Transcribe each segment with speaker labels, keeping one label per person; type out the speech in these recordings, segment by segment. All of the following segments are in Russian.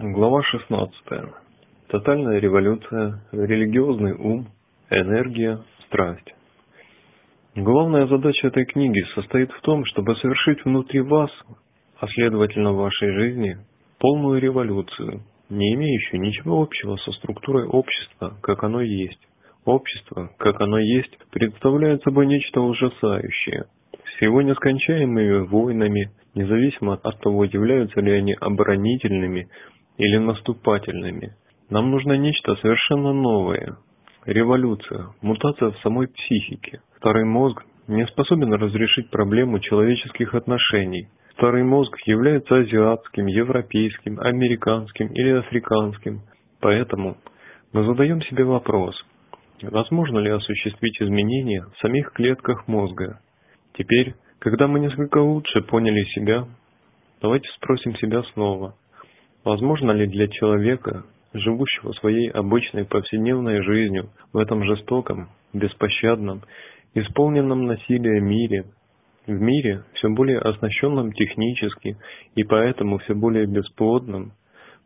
Speaker 1: Глава 16. Тотальная революция, религиозный ум, энергия, страсть. Главная задача этой книги состоит в том, чтобы совершить внутри вас, а следовательно в вашей жизни, полную революцию, не имеющую ничего общего со структурой общества, как оно есть. Общество, как оно есть, представляет собой нечто ужасающее, с его нескончаемыми войнами, независимо от того, являются ли они оборонительными или наступательными. Нам нужно нечто совершенно новое. Революция, мутация в самой психике. Старый мозг не способен разрешить проблему человеческих отношений. Старый мозг является азиатским, европейским, американским или африканским. Поэтому мы задаем себе вопрос, возможно ли осуществить изменения в самих клетках мозга. Теперь, когда мы несколько лучше поняли себя, давайте спросим себя снова – Возможно ли для человека, живущего своей обычной повседневной жизнью в этом жестоком, беспощадном, исполненном насилия мире, в мире, все более оснащенном технически и поэтому все более бесплодном,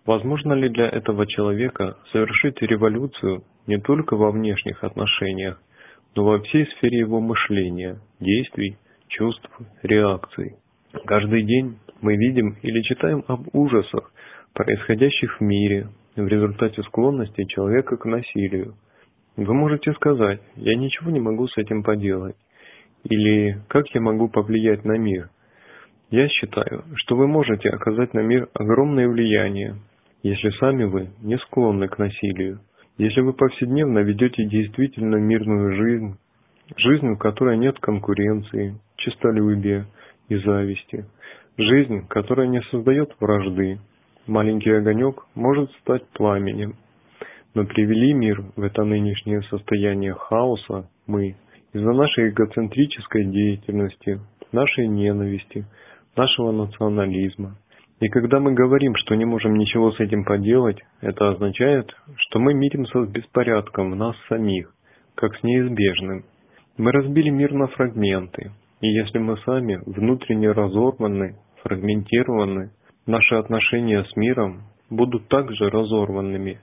Speaker 1: возможно ли для этого человека совершить революцию не только во внешних отношениях, но во всей сфере его мышления, действий, чувств, реакций? Каждый день мы видим или читаем об ужасах, происходящих в мире в результате склонности человека к насилию. Вы можете сказать, я ничего не могу с этим поделать. Или как я могу повлиять на мир? Я считаю, что вы можете оказать на мир огромное влияние, если сами вы не склонны к насилию. Если вы повседневно ведете действительно мирную жизнь, жизнь, в которой нет конкуренции, честолюбия и зависти, жизнь, которая не создает вражды, Маленький огонек может стать пламенем, но привели мир в это нынешнее состояние хаоса мы из-за нашей эгоцентрической деятельности, нашей ненависти, нашего национализма. И когда мы говорим, что не можем ничего с этим поделать, это означает, что мы миримся с беспорядком в нас самих, как с неизбежным. Мы разбили мир на фрагменты, и если мы сами внутренне разорваны, фрагментированы, наши отношения с миром будут также разорванными.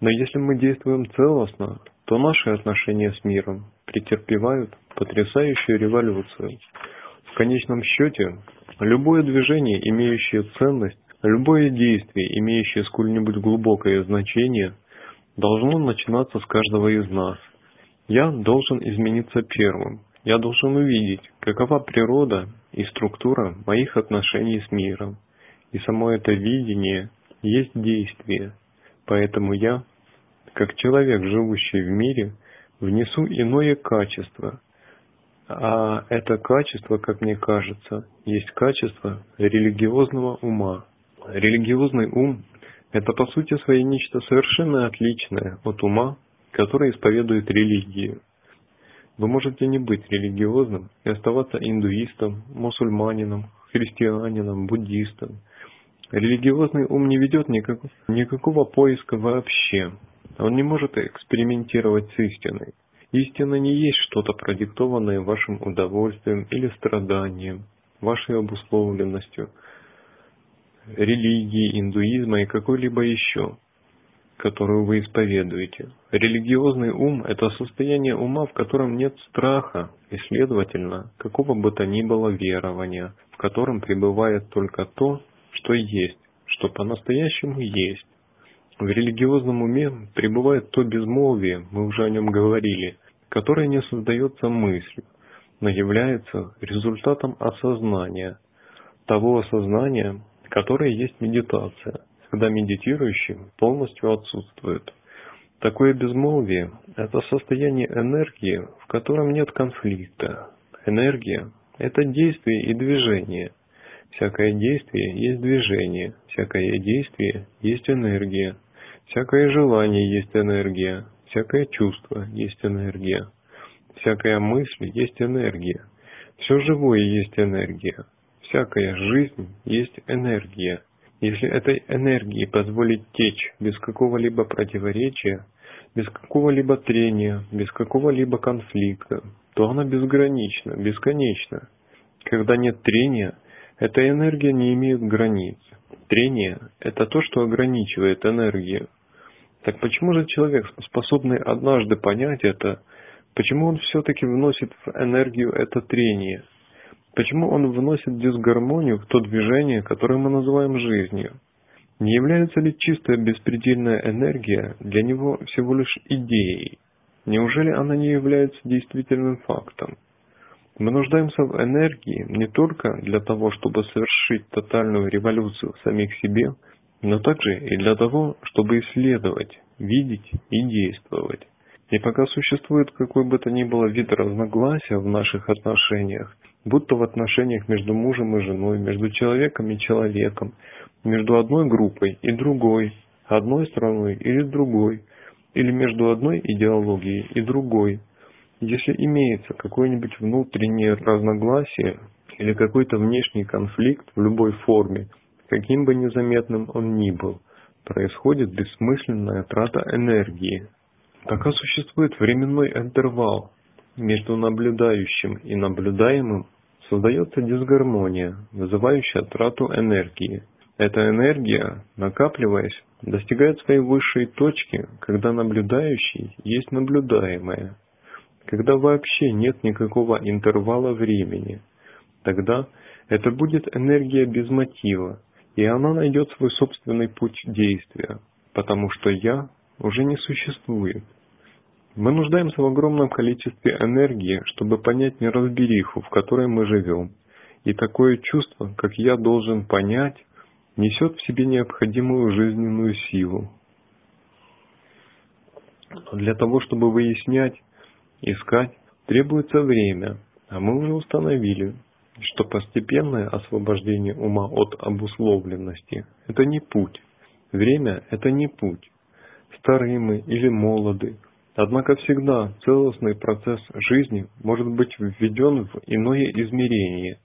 Speaker 1: Но если мы действуем целостно, то наши отношения с миром претерпевают потрясающую революцию. В конечном счете, любое движение, имеющее ценность, любое действие, имеющее сколь-нибудь глубокое значение, должно начинаться с каждого из нас. Я должен измениться первым. Я должен увидеть, какова природа и структура моих отношений с миром. И само это видение есть действие. Поэтому я, как человек, живущий в мире, внесу иное качество. А это качество, как мне кажется, есть качество религиозного ума. Религиозный ум – это по сути своей нечто совершенно отличное от ума, который исповедует религию. Вы можете не быть религиозным и оставаться индуистом, мусульманином, христианином, буддистом – Религиозный ум не ведет никак, никакого поиска вообще. Он не может экспериментировать с истиной. Истина не есть что-то продиктованное вашим удовольствием или страданием, вашей обусловленностью, религии, индуизма и какой-либо еще, которую вы исповедуете. Религиозный ум – это состояние ума, в котором нет страха и, следовательно, какого бы то ни было верования, в котором пребывает только то, что есть, что по-настоящему есть. В религиозном уме пребывает то безмолвие, мы уже о нем говорили, которое не создается мыслью, но является результатом осознания, того осознания, которое есть медитация, когда медитирующий полностью отсутствует. Такое безмолвие – это состояние энергии, в котором нет конфликта. Энергия – это действие и движение – Всякое действие есть движение, всякое действие есть энергия, всякое желание есть энергия, всякое чувство есть энергия, всякая мысль есть энергия, все живое есть энергия, всякая жизнь есть энергия. Если этой энергии позволить течь без какого-либо противоречия, без какого-либо трения, без какого-либо конфликта, то она безгранична, бесконечна. Когда нет трения, эта энергия не имеет границ. Трение – это то, что ограничивает энергию. Так почему же человек, способный однажды понять это, почему он все-таки вносит в энергию это трение? Почему он вносит дисгармонию в то движение, которое мы называем жизнью? Не является ли чистая беспредельная энергия для него всего лишь идеей? Неужели она не является действительным фактом? Мы нуждаемся в энергии не только для того, чтобы совершить тотальную революцию в самих себе, но также и для того, чтобы исследовать, видеть и действовать. И пока существует какой бы то ни было вид разногласия в наших отношениях, будто в отношениях между мужем и женой, между человеком и человеком, между одной группой и другой, одной страной или другой, или между одной идеологией и другой. Если имеется какое-нибудь внутреннее разногласие или какой-то внешний конфликт в любой форме, каким бы незаметным он ни был, происходит бессмысленная трата энергии. Пока существует временной интервал между наблюдающим и наблюдаемым, создается дисгармония, вызывающая трату энергии. Эта энергия, накапливаясь, достигает своей высшей точки, когда наблюдающий есть наблюдаемое, когда вообще нет никакого интервала времени. Тогда это будет энергия без мотива, и она найдет свой собственный путь действия, потому что «я» уже не существует. Мы нуждаемся в огромном количестве энергии, чтобы понять неразбериху, в которой мы живем. И такое чувство, как «я должен понять», несет в себе необходимую жизненную силу. Для того, чтобы выяснять, искать, требуется время, а мы уже установили, что постепенное освобождение ума от обусловленности – это не путь. Время – это не путь. Старые мы или молоды. Однако всегда целостный процесс жизни может быть введен в иное измерение.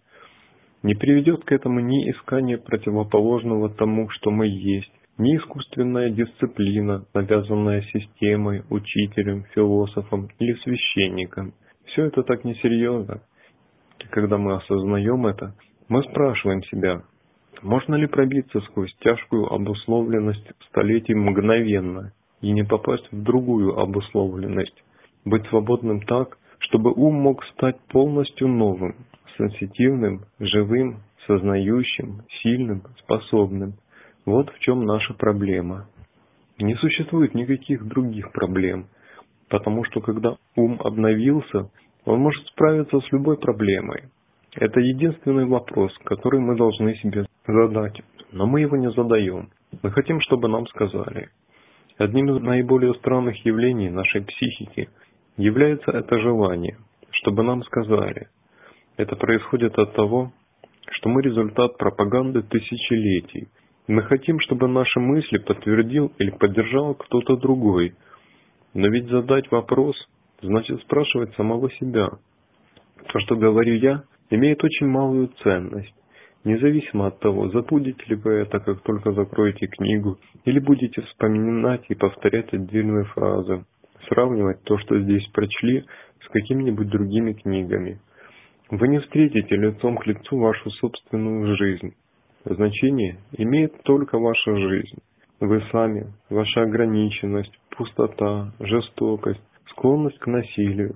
Speaker 1: Не приведет к этому ни искание противоположного тому, что мы есть, ни искусственная дисциплина, навязанная системой, учителем, философом или священником. Все это так несерьезно. И когда мы осознаем это, мы спрашиваем себя, можно ли пробиться сквозь тяжкую обусловленность столетий мгновенно и не попасть в другую обусловленность, быть свободным так, чтобы ум мог стать полностью новым, сенситивным, живым, сознающим, сильным, способным. Вот в чем наша проблема. Не существует никаких других проблем, потому что когда ум обновился, он может справиться с любой проблемой. Это единственный вопрос, который мы должны себе задать, но мы его не задаем. Мы хотим, чтобы нам сказали. Одним из наиболее странных явлений нашей психики является это желание, чтобы нам сказали. Это происходит от того, что мы результат пропаганды тысячелетий. Мы хотим, чтобы наши мысли подтвердил или поддержал кто-то другой. Но ведь задать вопрос значит спрашивать самого себя. То, что говорю я, имеет очень малую ценность, независимо от того, забудете ли вы это, как только закроете книгу, или будете вспоминать и повторять отдельные фразы, сравнивать то, что здесь прочли, с какими-нибудь другими книгами. Вы не встретите лицом к лицу вашу собственную жизнь. Значение имеет только ваша жизнь. Вы сами, ваша ограниченность, пустота, жестокость, склонность к насилию,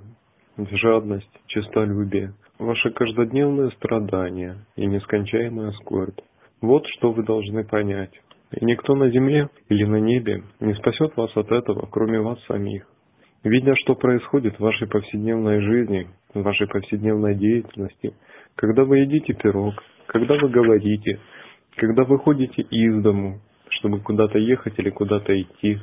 Speaker 1: жадность, честолюбие, ваше каждодневное страдание и нескончаемая скорбь. Вот что вы должны понять. И никто на земле или на небе не спасет вас от этого, кроме вас самих. Видя, что происходит в вашей повседневной жизни, в вашей повседневной деятельности, когда вы едите пирог, когда вы говорите, когда вы ходите из дому, чтобы куда-то ехать или куда-то идти,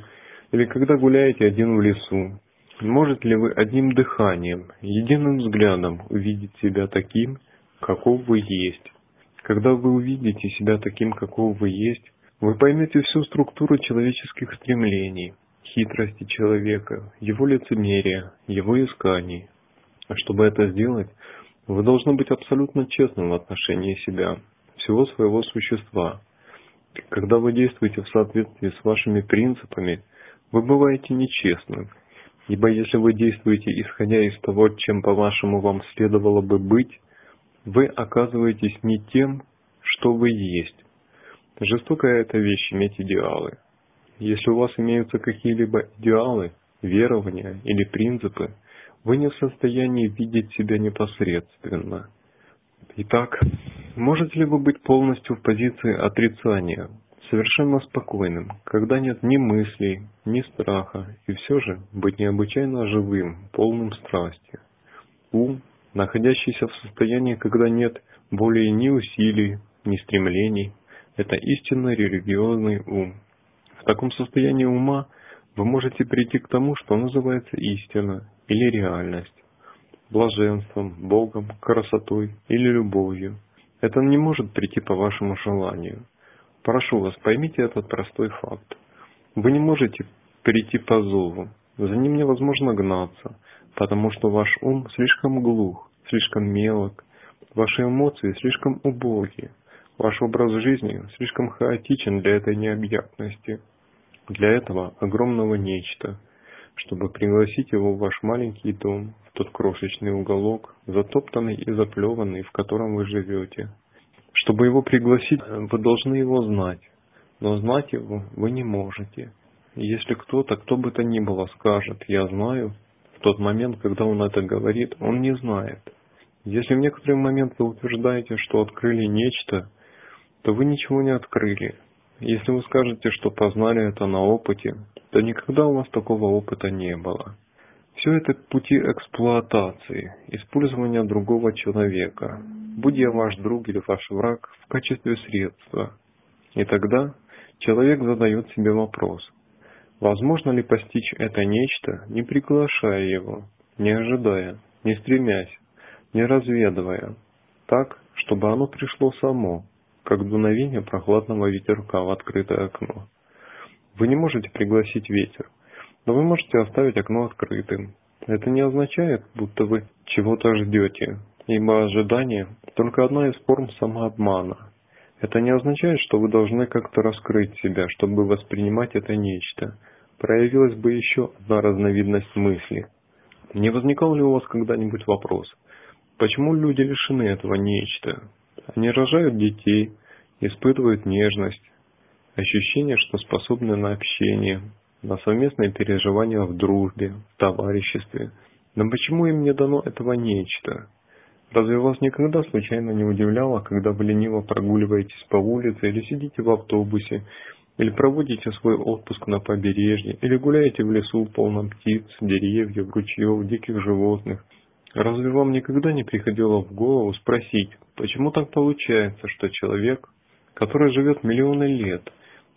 Speaker 1: или когда гуляете один в лесу, может ли вы одним дыханием, единым взглядом увидеть себя таким, каков вы есть? Когда вы увидите себя таким, каков вы есть, вы поймете всю структуру человеческих стремлений, хитрости человека, его лицемерия, его исканий. А чтобы это сделать, вы должны быть абсолютно честным в отношении себя, всего своего существа. Когда вы действуете в соответствии с вашими принципами, вы бываете нечестным, Ибо если вы действуете исходя из того, чем по-вашему вам следовало бы быть, вы оказываетесь не тем, что вы есть. Жестокая это вещь иметь идеалы. Если у вас имеются какие-либо идеалы, верования или принципы, вы не в состоянии видеть себя непосредственно. Итак, можете ли вы быть полностью в позиции отрицания, совершенно спокойным, когда нет ни мыслей, ни страха, и все же быть необычайно живым, полным страсти? Ум, находящийся в состоянии, когда нет более ни усилий, ни стремлений, это истинно религиозный ум. В таком состоянии ума вы можете прийти к тому, что называется истина или реальность, блаженством, Богом, красотой или любовью. Это не может прийти по вашему желанию. Прошу вас, поймите этот простой факт. Вы не можете прийти по зову. За ним невозможно гнаться, потому что ваш ум слишком глух, слишком мелок, ваши эмоции слишком убогие, ваш образ жизни слишком хаотичен для этой необъятности для этого огромного нечто, чтобы пригласить его в ваш маленький дом, в тот крошечный уголок, затоптанный и заплеванный, в котором вы живете. Чтобы его пригласить, вы должны его знать, но знать его вы не можете. Если кто-то, кто бы то ни было, скажет «я знаю», в тот момент, когда он это говорит, он не знает. Если в некоторый момент вы утверждаете, что открыли нечто, то вы ничего не открыли, если вы скажете, что познали это на опыте, то никогда у вас такого опыта не было. Все это пути эксплуатации, использования другого человека, будь я ваш друг или ваш враг, в качестве средства. И тогда человек задает себе вопрос, возможно ли постичь это нечто, не приглашая его, не ожидая, не стремясь, не разведывая, так, чтобы оно пришло само, как дуновение прохладного ветерка в открытое окно. Вы не можете пригласить ветер, но вы можете оставить окно открытым. Это не означает, будто вы чего-то ждете, ибо ожидание – только одна из форм самообмана. Это не означает, что вы должны как-то раскрыть себя, чтобы воспринимать это нечто. Проявилась бы еще одна разновидность мысли. Не возникал ли у вас когда-нибудь вопрос, почему люди лишены этого нечто? Они рожают детей, испытывают нежность, ощущение, что способны на общение, на совместное переживание в дружбе, в товариществе. Но почему им не дано этого нечто? Разве вас никогда случайно не удивляло, когда вы лениво прогуливаетесь по улице или сидите в автобусе, или проводите свой отпуск на побережье, или гуляете в лесу полном птиц, деревьев, ручьев, диких животных – Разве вам никогда не приходило в голову спросить, почему так получается, что человек, который живет миллионы лет,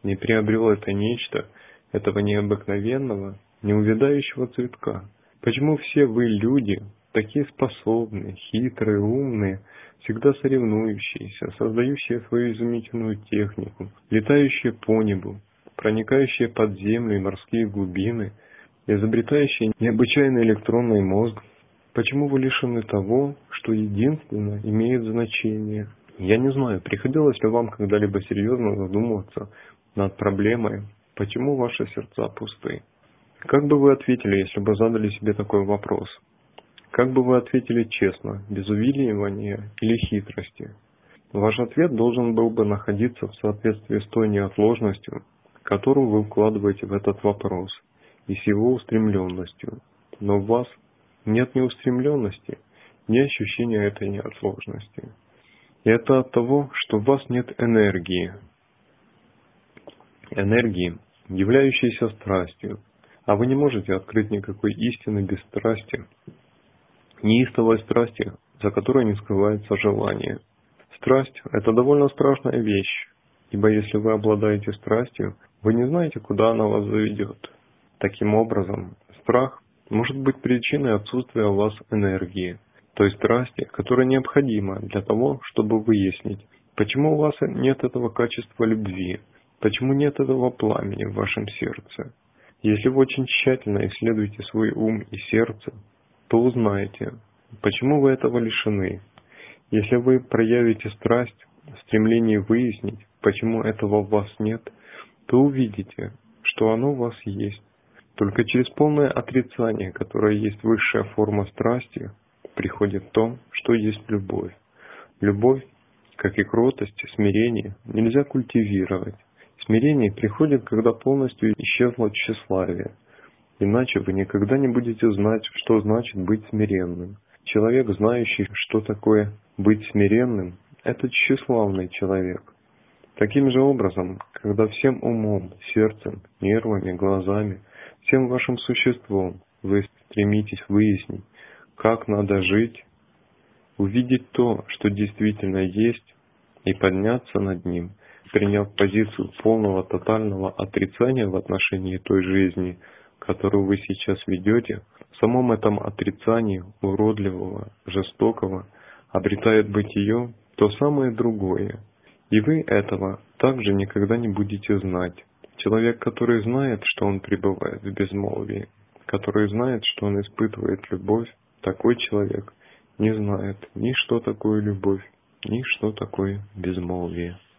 Speaker 1: не приобрел это нечто, этого необыкновенного, неувядающего цветка? Почему все вы, люди, такие способные, хитрые, умные, всегда соревнующиеся, создающие свою изумительную технику, летающие по небу, проникающие под землю и морские глубины, изобретающие необычайный электронный мозг, Почему вы лишены того, что единственно имеет значение? Я не знаю, приходилось ли вам когда-либо серьезно задумываться над проблемой, почему ваши сердца пусты? Как бы вы ответили, если бы задали себе такой вопрос? Как бы вы ответили честно, без увиливания или хитрости? Ваш ответ должен был бы находиться в соответствии с той неотложностью, которую вы вкладываете в этот вопрос, и с его устремленностью. Но в вас нет ни устремленности, ни ощущения этой неотложности. И это от того, что в вас нет энергии. Энергии, являющейся страстью. А вы не можете открыть никакой истины без страсти. Неистовой страсти, за которой не скрывается желание. Страсть – это довольно страшная вещь, ибо если вы обладаете страстью, вы не знаете, куда она вас заведет. Таким образом, страх может быть причиной отсутствия у вас энергии, той страсти, которая необходима для того, чтобы выяснить, почему у вас нет этого качества любви, почему нет этого пламени в вашем сердце. Если вы очень тщательно исследуете свой ум и сердце, то узнаете, почему вы этого лишены. Если вы проявите страсть, стремление выяснить, почему этого в вас нет, то увидите, что оно у вас есть. Только через полное отрицание, которое есть высшая форма страсти, приходит то, что есть любовь. Любовь, как и кротость, смирение, нельзя культивировать. Смирение приходит, когда полностью исчезло тщеславие. Иначе вы никогда не будете знать, что значит быть смиренным. Человек, знающий, что такое быть смиренным, это тщеславный человек. Таким же образом, когда всем умом, сердцем, нервами, глазами, всем вашим существом вы стремитесь выяснить, как надо жить, увидеть то, что действительно есть, и подняться над ним, приняв позицию полного тотального отрицания в отношении той жизни, которую вы сейчас ведете, в самом этом отрицании уродливого, жестокого, обретает бытие то самое другое. И вы этого также никогда не будете знать. Человек, который знает, что он пребывает в безмолвии, который знает, что он испытывает любовь, такой человек не знает ни что такое любовь, ни что такое безмолвие.